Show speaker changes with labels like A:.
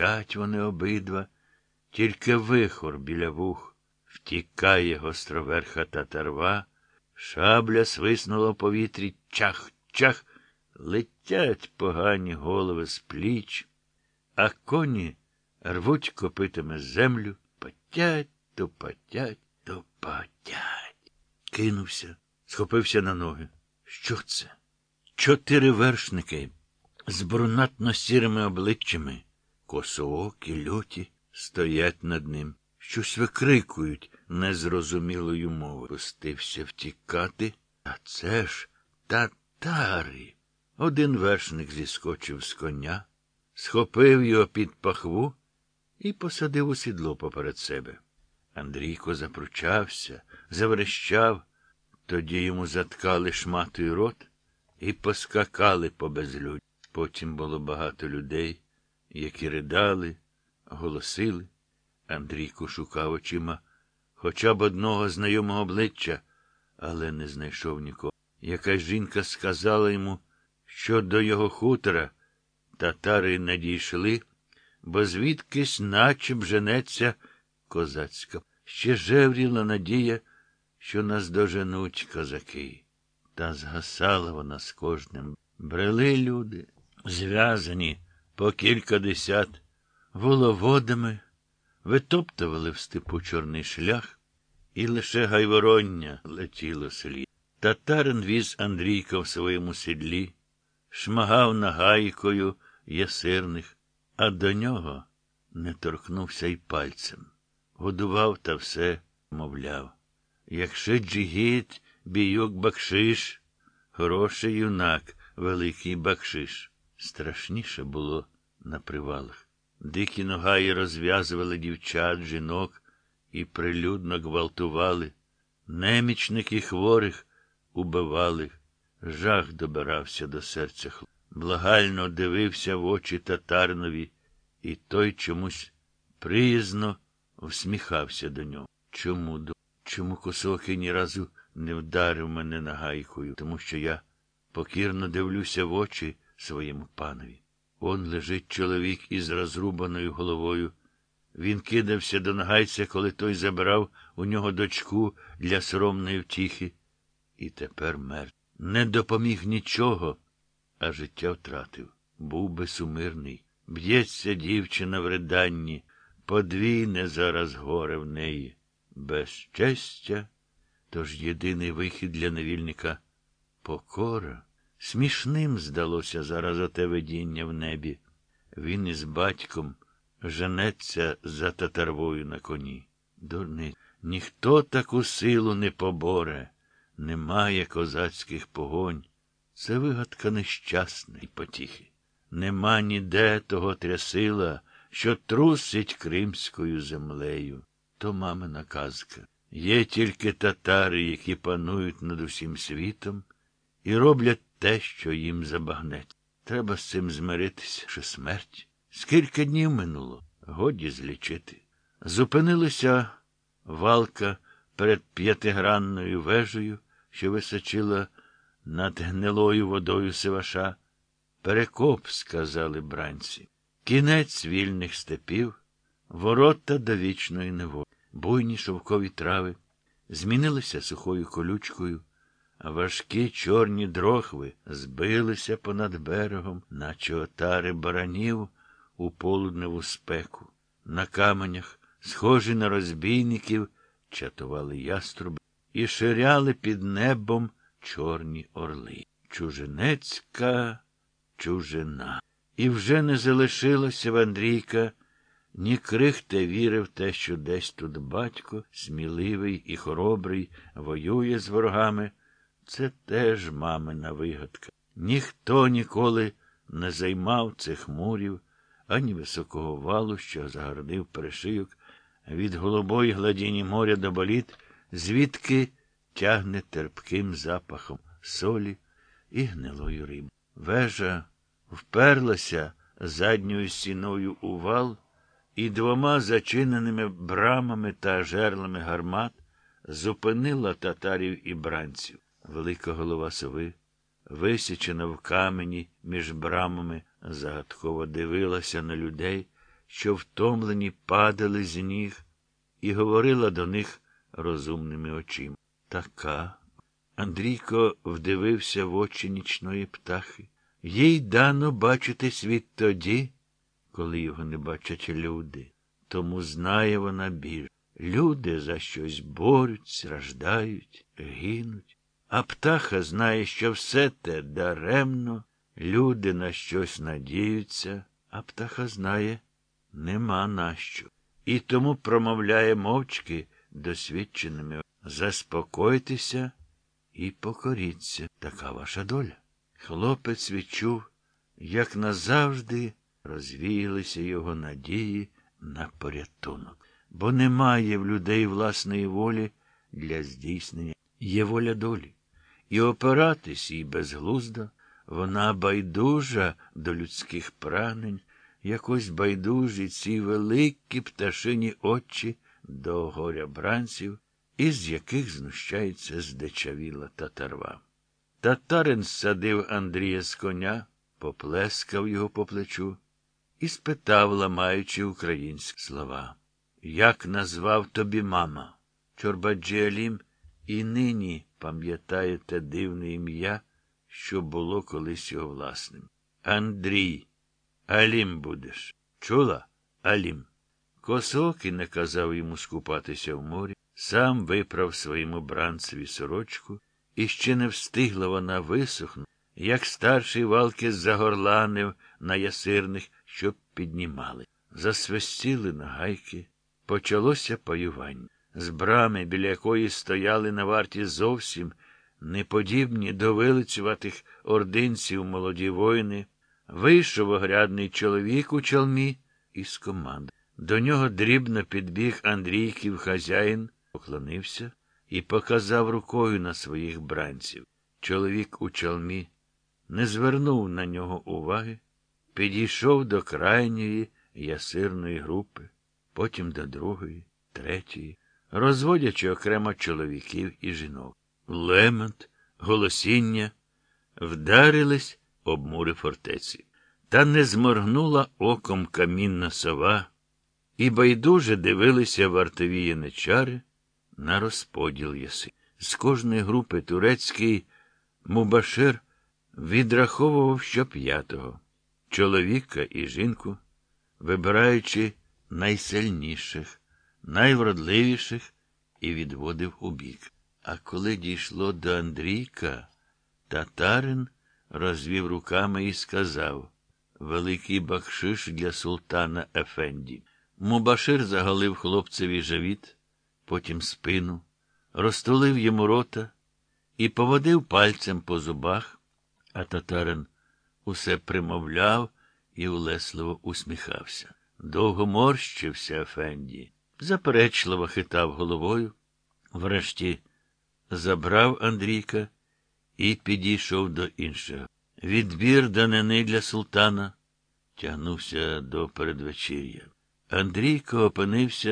A: П'ять вони обидва, тільки вихор біля вух. Втікає гостроверха татарва, шабля свиснула в повітрі, чах, чах, летять погані голови з пліч, а коні рвуть копитами землю, потять, то потять, то потять. Кинувся, схопився на ноги. Що це? Чотири вершники з брунатно сірими обличчями, косоокі, люті, стоять над ним. Щось викрикують незрозумілою мовою. Пустився втікати. А це ж татари. Один вершник зіскочив з коня, схопив його під пахву і посадив у сідло поперед себе. Андрійко запручався, заверещав, тоді йому заткали шматою рот і поскакали по безлюдь. Потім було багато людей, які ридали, голосили. Андрійко шукав очима хоча б одного знайомого обличчя, але не знайшов нікого. Якась жінка сказала йому, що до його хутора татари не дійшли, бо звідкись наче б женеться козацька. Ще жевріла надія, що нас доженуть козаки. Та згасала вона з кожним. Брели люди, зв'язані по кілька десят, воловодами, витоптували в степу чорний шлях, і лише гайвороння летіло слід. Татарин віз Андрійка в своєму сідлі, шмагав нагайкою ясирних, а до нього не торкнувся й пальцем. Годував та все мовляв. Якщо джигіт, бійок бакшиш, хороший юнак, великий бакшиш. Страшніше було на привалах. Дикі ногаї розв'язували дівчат, жінок і прилюдно гвалтували. Немічники хворих убивали. Жах добирався до серця хлопця. Благально дивився в очі татарнові, і той чомусь приязно всміхався до нього. Чому до? Чому косокий ні разу не вдарив мене нагайкою? Тому що я покірно дивлюся в очі своєму панові. Он лежить чоловік із розрубаною головою. Він кидався до нагайця, коли той забирав у нього дочку для соромної втіхи. І тепер мертв. Не допоміг нічого, а життя втратив. Був би сумирний. Б'ється дівчина в риданні, подвійне зараз горе в неї. Безчестя, тож єдиний вихід для невільника покора. Смішним здалося зараз оте видіння в небі. Він із батьком женеться за татарвою на коні. Дурний, ніхто таку силу не поборе, немає козацьких погонь. Це вигадка нещасна і потіхи. Нема ніде того трясила, що трусить кримською землею. То мамина казка. Є тільки татари, які панують над усім світом і роблять те, що їм забагнеться. Треба з цим змиритися, що смерть. Скільки днів минуло, годі злічити. Зупинилася валка перед п'ятигранною вежею, що височила над гнилою водою Сиваша. Перекоп, сказали бранці. Кінець вільних степів, ворота до вічної неволі. Буйні шовкові трави змінилися сухою колючкою, важкі чорні дрохви збилися понад берегом, наче отари баранів у полудневу спеку. На каменях, схожі на розбійників, чатували яструби і ширяли під небом чорні орли. Чужинецька чужина. І вже не залишилося в Андрійка ні крихте віри в те, що десь тут батько, сміливий і хоробрий, воює з ворогами. Це теж мамина вигадка. Ніхто ніколи не займав цих мурів, ані високого валу, що загородив перешийок від голубої гладіні моря до боліт, звідки тягне терпким запахом солі і гнилою риби. Вежа вперлася задньою стіною у вал і двома зачиненими брамами та жерлами гармат зупинила татарів і бранців. Велика голова сови, висічена в камені між брамами, загадково дивилася на людей, що втомлені падали з ніг, і говорила до них розумними очима. Така. Андрійко вдивився в очі нічної птахи. Їй дано бачити світ тоді, коли його не бачать люди. Тому знає вона більше. Люди за щось борють, страждають, гинуть. А птаха знає, що все те даремно, люди на щось надіються, а птаха знає, нема нащо. І тому промовляє мовчки досвідченими заспокойтеся і покоріться. Така ваша доля. Хлопець відчув, як назавжди розвіялися його надії на порятунок. Бо немає в людей власної волі для здійснення. Є воля долі. І опиратись їй безглуздо, вона байдужа до людських прагнень, якось байдужі ці великі пташині очі до горя бранців, із яких знущається здичавіла татарва. Татарин садив Андрія з коня, поплескав його по плечу і спитав, ламаючи українські слова. Як назвав тобі мама? Чорбаджі Алім і нині пам'ятає те дивне ім'я, що було колись його власним. Андрій, Алім будеш. Чула? Алім. Косокий наказав йому скупатися в морі, сам виправ своєму бранцеві сорочку, і ще не встигла вона висохнути, як старший валки загорланив на ясирних, щоб піднімали. Засвистіли нагайки. Почалося паювання. З брами, біля якої стояли на варті зовсім неподібні до вилицюватих ординців молоді воїни, вийшов огрядний чоловік у чалмі із команди. До нього дрібно підбіг Андрійків хазяїн, поклонився і показав рукою на своїх бранців. Чоловік у чалмі не звернув на нього уваги, підійшов до крайньої ясирної групи, потім до другої, третьої, розводячи окремо чоловіків і жінок. Лемент, голосіння вдарились об мури фортеці. Та не зморгнула оком камінна сова, і байдуже дивилися вартові яничари на розподіл яси. З кожної групи турецький Мубашир відраховував щоп'ятого чоловіка і жінку, вибираючи найсильніших, найвродливіших і відводив у бік. А коли дійшло до Андрійка, татарин розвів руками і сказав Великий бакшиш для султана Ефенді. Мубашир заголив хлопцеві живіт, потім спину, розтулив йому рота і поводив пальцем по зубах, а татарин усе примовляв і улесливо усміхався. Довго морщився Ефенді, заперечливо хитав головою, врешті забрав Андрійка і підійшов до іншого. Відбір данини для султана тягнувся до передвечір'я. Андрійко опинився